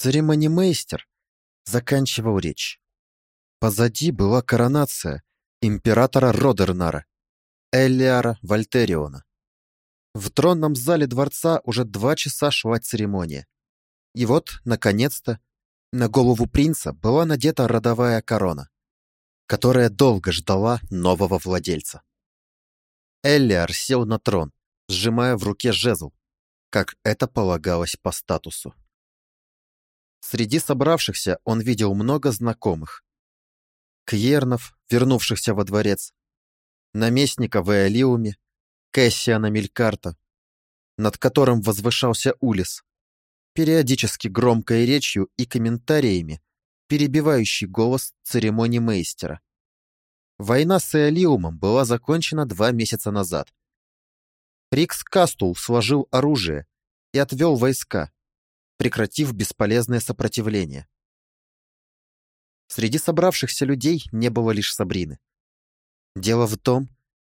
Церемонимейстер заканчивал речь. Позади была коронация императора Родернара, Эллиара Вольтериона. В тронном зале дворца уже два часа шла церемония. И вот, наконец-то, на голову принца была надета родовая корона, которая долго ждала нового владельца. Эллиар сел на трон, сжимая в руке жезл, как это полагалось по статусу. Среди собравшихся он видел много знакомых. Кьернов, вернувшихся во дворец, наместника в Эолиуме, Кэссиана Мелькарта, над которым возвышался Улис, периодически громкой речью и комментариями, перебивающий голос церемонии мейстера. Война с Эолиумом была закончена два месяца назад. Рикс Кастул сложил оружие и отвел войска, прекратив бесполезное сопротивление. Среди собравшихся людей не было лишь Сабрины. Дело в том,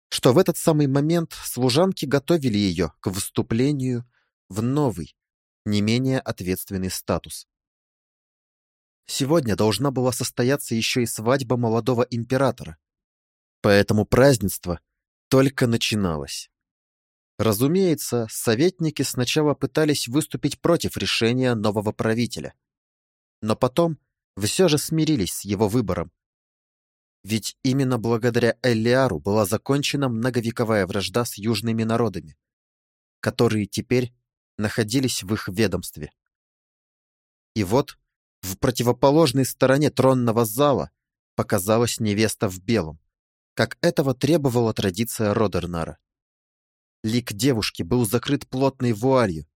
что в этот самый момент служанки готовили ее к выступлению в новый, не менее ответственный статус. Сегодня должна была состояться еще и свадьба молодого императора, поэтому празднество только начиналось. Разумеется, советники сначала пытались выступить против решения нового правителя, но потом все же смирились с его выбором. Ведь именно благодаря Эллиару была закончена многовековая вражда с южными народами, которые теперь находились в их ведомстве. И вот в противоположной стороне тронного зала показалась невеста в белом, как этого требовала традиция Родернара. Лик девушки был закрыт плотной вуалью,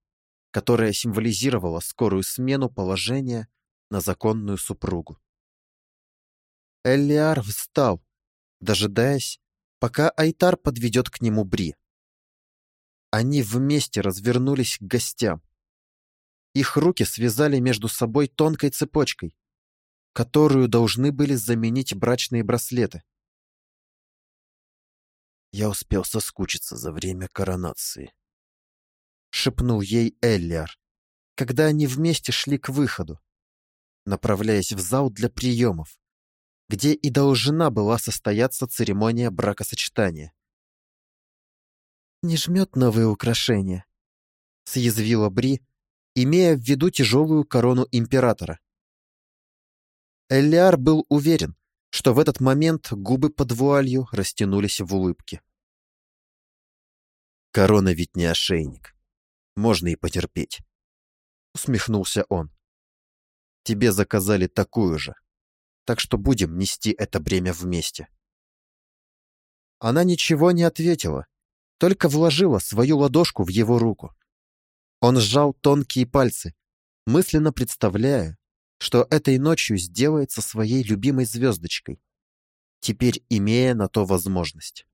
которая символизировала скорую смену положения на законную супругу. Эллиар встал, дожидаясь, пока Айтар подведет к нему Бри. Они вместе развернулись к гостям. Их руки связали между собой тонкой цепочкой, которую должны были заменить брачные браслеты. Я успел соскучиться за время коронации. Шепнул ей Эллиар, когда они вместе шли к выходу, направляясь в зал для приемов, где и должна была состояться церемония бракосочетания. «Не жмет новые украшения», — съязвила Бри, имея в виду тяжелую корону императора. Эллиар был уверен, что в этот момент губы под вуалью растянулись в улыбке. «Корона ведь не ошейник. Можно и потерпеть», — усмехнулся он. «Тебе заказали такую же, так что будем нести это бремя вместе». Она ничего не ответила, только вложила свою ладошку в его руку. Он сжал тонкие пальцы, мысленно представляя, что этой ночью сделает со своей любимой звездочкой, теперь имея на то возможность.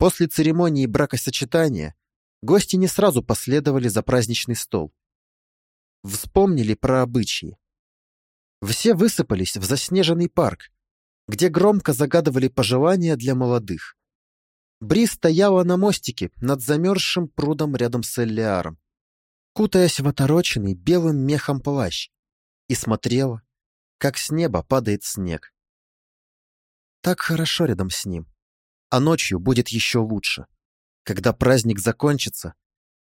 После церемонии бракосочетания гости не сразу последовали за праздничный стол. Вспомнили про обычаи. Все высыпались в заснеженный парк, где громко загадывали пожелания для молодых. Бри стояла на мостике над замерзшим прудом рядом с Эллиаром, кутаясь в отороченный белым мехом плащ, и смотрела, как с неба падает снег. Так хорошо рядом с ним. А ночью будет еще лучше, когда праздник закончится,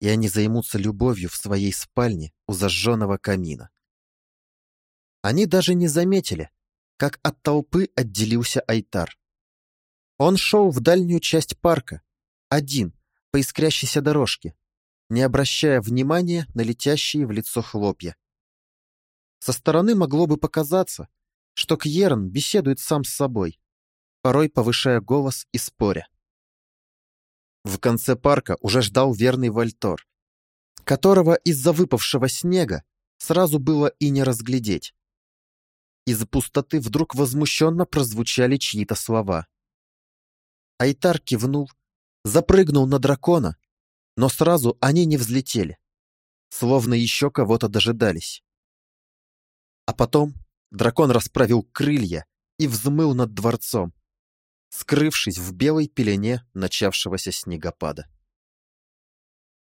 и они займутся любовью в своей спальне у зажженного камина. Они даже не заметили, как от толпы отделился Айтар. Он шел в дальнюю часть парка, один, по искрящейся дорожке, не обращая внимания на летящие в лицо хлопья. Со стороны могло бы показаться, что Кьерн беседует сам с собой, порой повышая голос и споря. В конце парка уже ждал верный Вальтор, которого из-за выпавшего снега сразу было и не разглядеть. Из пустоты вдруг возмущенно прозвучали чьи-то слова. Айтар кивнул, запрыгнул на дракона, но сразу они не взлетели, словно еще кого-то дожидались. А потом дракон расправил крылья и взмыл над дворцом, скрывшись в белой пелене начавшегося снегопада.